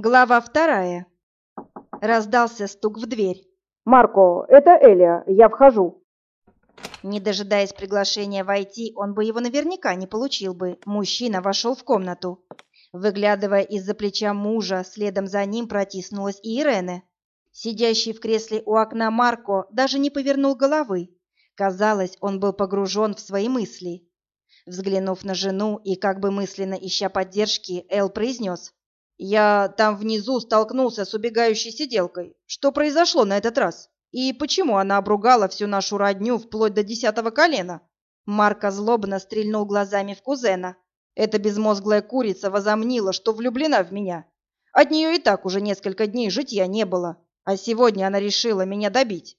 Глава вторая. Раздался стук в дверь. «Марко, это Элия, я вхожу». Не дожидаясь приглашения войти, он бы его наверняка не получил бы. Мужчина вошел в комнату. Выглядывая из-за плеча мужа, следом за ним протиснулась и Ирене. Сидящий в кресле у окна Марко даже не повернул головы. Казалось, он был погружен в свои мысли. Взглянув на жену и как бы мысленно ища поддержки, Эл произнес. Я там внизу столкнулся с убегающей сиделкой. Что произошло на этот раз? И почему она обругала всю нашу родню вплоть до десятого колена? Марко злобно стрельнул глазами в кузена. Эта безмозглая курица возомнила, что влюблена в меня. От нее и так уже несколько дней житья не было. А сегодня она решила меня добить.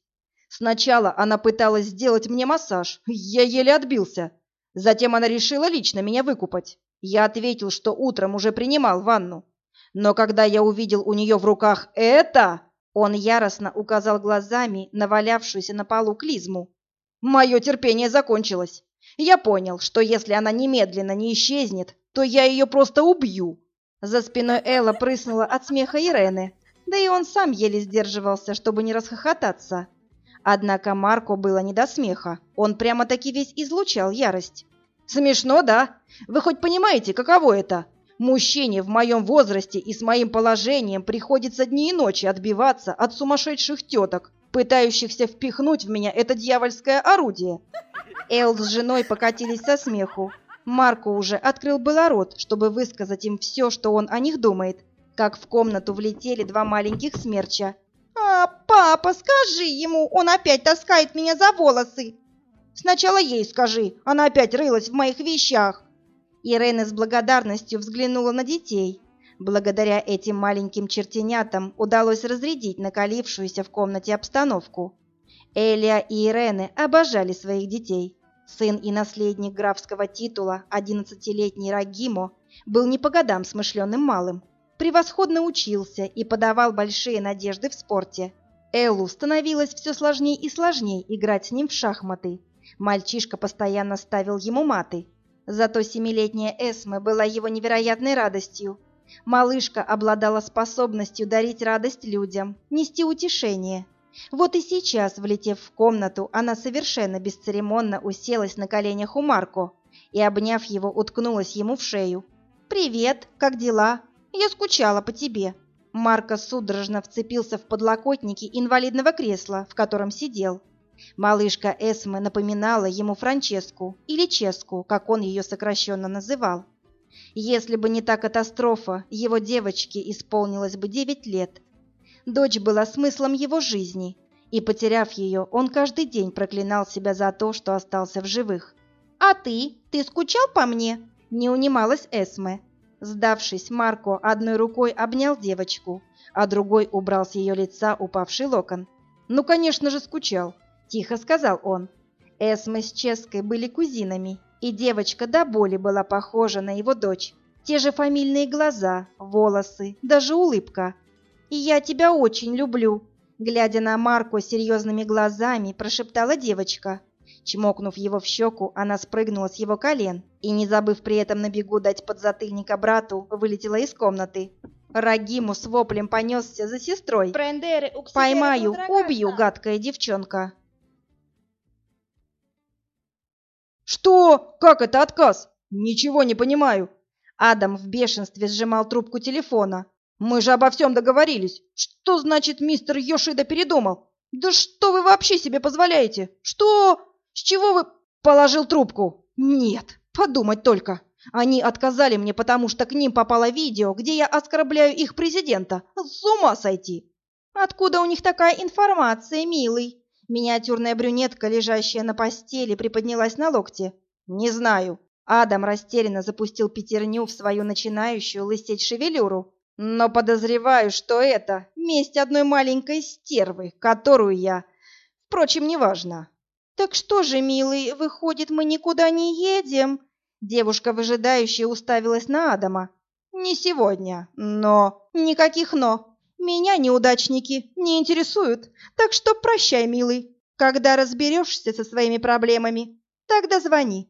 Сначала она пыталась сделать мне массаж. Я еле отбился. Затем она решила лично меня выкупать. Я ответил, что утром уже принимал ванну. Но когда я увидел у нее в руках это, он яростно указал глазами на валявшуюся на полу клизму. Мое терпение закончилось. Я понял, что если она немедленно не исчезнет, то я ее просто убью. За спиной Элла прыснула от смеха Ирены, да и он сам еле сдерживался, чтобы не расхохотаться. Однако Марко было не до смеха, он прямо-таки весь излучал ярость. «Смешно, да? Вы хоть понимаете, каково это? Мужчине в моем возрасте и с моим положением приходится дни и ночи отбиваться от сумасшедших теток, пытающихся впихнуть в меня это дьявольское орудие. Эл с женой покатились со смеху. Марко уже открыл было рот, чтобы высказать им все, что он о них думает, как в комнату влетели два маленьких смерча. «А, папа, скажи ему, он опять таскает меня за волосы!» «Сначала ей скажи, она опять рылась в моих вещах!» Ирена с благодарностью взглянула на детей. Благодаря этим маленьким чертенятам удалось разрядить накалившуюся в комнате обстановку. Элия и Ирены обожали своих детей. Сын и наследник графского титула, одиннадцатилетний Рагимо, был не по годам смышленым малым. Превосходно учился и подавал большие надежды в спорте. Эллу становилось все сложнее и сложнее играть с ним в шахматы. Мальчишка постоянно ставил ему маты – Зато семилетняя Эсме была его невероятной радостью. Малышка обладала способностью дарить радость людям, нести утешение. Вот и сейчас, влетев в комнату, она совершенно бесцеремонно уселась на коленях у Марко и, обняв его, уткнулась ему в шею. «Привет, как дела? Я скучала по тебе». Марко судорожно вцепился в подлокотники инвалидного кресла, в котором сидел. Малышка Эсме напоминала ему Франческу, или Ческу, как он ее сокращенно называл. Если бы не та катастрофа, его девочке исполнилось бы девять лет. Дочь была смыслом его жизни, и, потеряв ее, он каждый день проклинал себя за то, что остался в живых. «А ты? Ты скучал по мне?» – не унималась Эсме. Сдавшись, Марко одной рукой обнял девочку, а другой убрал с ее лица упавший локон. «Ну, конечно же, скучал. Тихо сказал он. Эсме с Ческой были кузинами, и девочка до боли была похожа на его дочь. Те же фамильные глаза, волосы, даже улыбка. «И я тебя очень люблю», — глядя на Марко серьезными глазами, прошептала девочка. Чмокнув его в щеку, она спрыгнула с его колен и, не забыв при этом на бегу дать подзатыльника брату, вылетела из комнаты. Рагиму с воплем понесся за сестрой. «Поймаю, убью, гадкая девчонка!» «Что? Как это отказ? Ничего не понимаю». Адам в бешенстве сжимал трубку телефона. «Мы же обо всем договорились. Что значит мистер Йошида передумал? Да что вы вообще себе позволяете? Что? С чего вы...» Положил трубку. «Нет, подумать только. Они отказали мне, потому что к ним попало видео, где я оскорбляю их президента. С ума сойти!» «Откуда у них такая информация, милый?» Миниатюрная брюнетка, лежащая на постели, приподнялась на локте. «Не знаю». Адам растерянно запустил пятерню в свою начинающую лысеть шевелюру. «Но подозреваю, что это месть одной маленькой стервы, которую я... Впрочем, неважно». «Так что же, милый, выходит, мы никуда не едем?» Девушка выжидающе уставилась на Адама. «Не сегодня, но...» «Никаких «но». Меня неудачники не интересуют, так что прощай, милый. Когда разберешься со своими проблемами, тогда звони.